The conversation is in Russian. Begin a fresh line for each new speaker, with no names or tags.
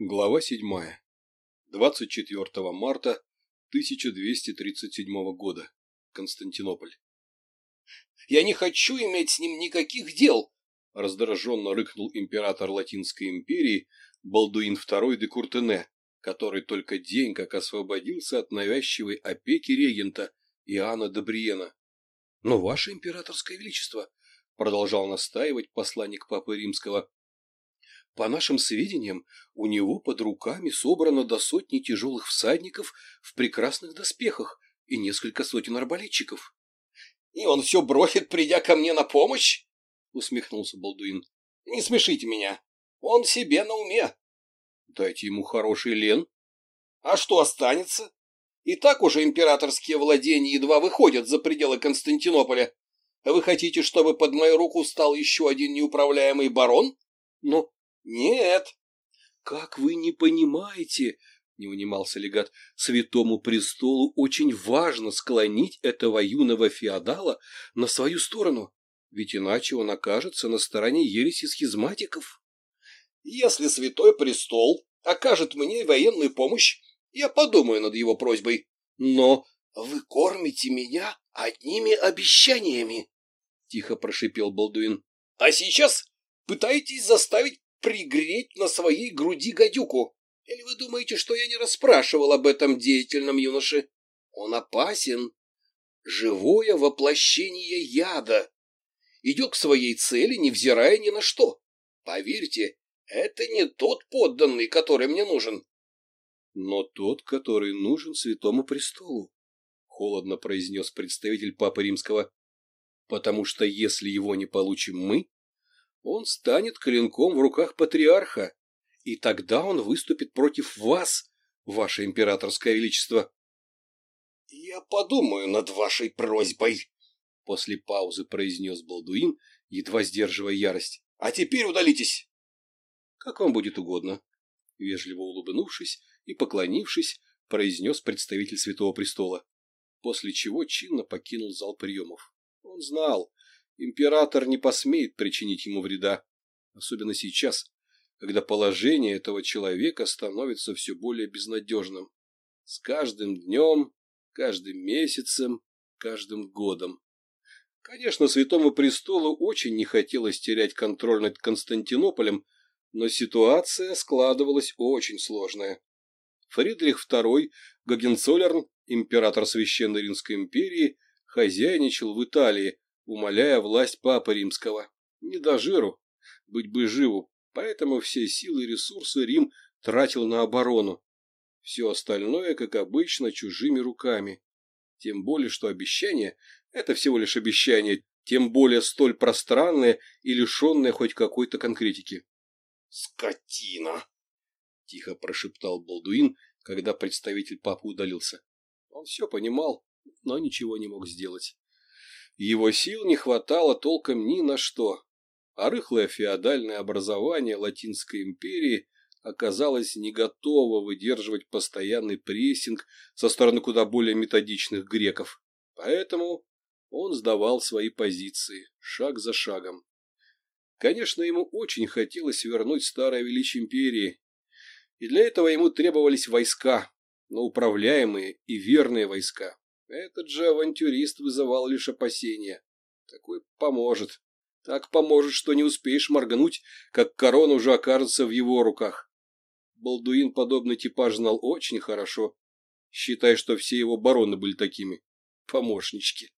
Глава 7. 24 марта 1237 года. Константинополь.
«Я не хочу иметь с ним никаких дел!»
– раздраженно рыкнул император Латинской империи Балдуин II де Куртене, который только день как освободился от навязчивой опеки регента Иоанна Добриена. «Но ваше императорское величество!» – продолжал настаивать посланник Папы Римского. По нашим сведениям, у него под руками собрано до сотни тяжелых всадников в прекрасных доспехах и несколько сотен арбалетчиков.
— И он все бросит, придя ко мне на помощь? — усмехнулся Балдуин. — Не смешите меня. Он себе на уме.
— Дайте ему хороший лен.
— А что останется? И так уже императорские владения едва выходят за пределы Константинополя. Вы хотите, чтобы под мою руку стал еще один неуправляемый барон?
— Ну,
нет.
Как вы не понимаете, не унимался легат, святому престолу очень важно склонить этого юного феодала на свою сторону, ведь иначе он окажется на стороне ереси схизматиков.
Если святой престол окажет мне военную помощь, я подумаю над его просьбой. Но вы кормите меня одними обещаниями, — тихо прошипел Балдуин. — А сейчас пытаетесь заставить пригреть на своей груди гадюку. Или вы думаете, что я не расспрашивал об этом деятельном юноше? Он опасен. Живое воплощение яда. Идет к своей цели, невзирая ни на что. Поверьте, это не тот подданный, который мне нужен.
Но тот, который нужен святому престолу, холодно произнес представитель Папы Римского. Потому что если его не получим мы, он станет клинком в руках патриарха, и тогда он выступит против вас, ваше императорское величество.
— Я подумаю над вашей просьбой, —
после паузы произнес Балдуин, едва сдерживая ярость.
— А теперь удалитесь.
— Как вам будет угодно, — вежливо улыбнувшись и поклонившись, произнес представитель Святого Престола, после чего чинно покинул зал приемов. Он знал, император не посмеет причинить ему вреда, особенно сейчас, когда положение этого человека становится все более безнадежным. С каждым днем, каждым месяцем, каждым годом. Конечно, Святому Престолу очень не хотелось терять контроль над Константинополем, но ситуация складывалась очень сложная. Фридрих II Гогенцоллерн, император Священной Римской империи, хозяйничал в Италии, умоляя власть Папы Римского. Не до жиру, быть бы живу, поэтому все силы и ресурсы Рим тратил на оборону. Все остальное, как обычно, чужими руками. Тем более, что обещание – это всего лишь обещание, тем более столь пространное и лишенное хоть какой-то конкретики.
«Скотина!»
– тихо прошептал Болдуин, когда представитель папы удалился. Он все понимал, но ничего не мог сделать. Его сил не хватало толком ни на что, а рыхлое феодальное образование Латинской империи оказалось не готово выдерживать постоянный прессинг со стороны куда более методичных греков. Поэтому он сдавал свои позиции, шаг за шагом. Конечно, ему очень хотелось вернуть старое величие империи, и для этого ему требовались войска, но управляемые и верные войска. Этот же авантюрист вызывал лишь опасения. Такой поможет. Так поможет, что не успеешь моргнуть, как корона уже окажется в его руках. Балдуин подобный типаж знал очень хорошо, считай, что все его бароны были такими. Помощнички.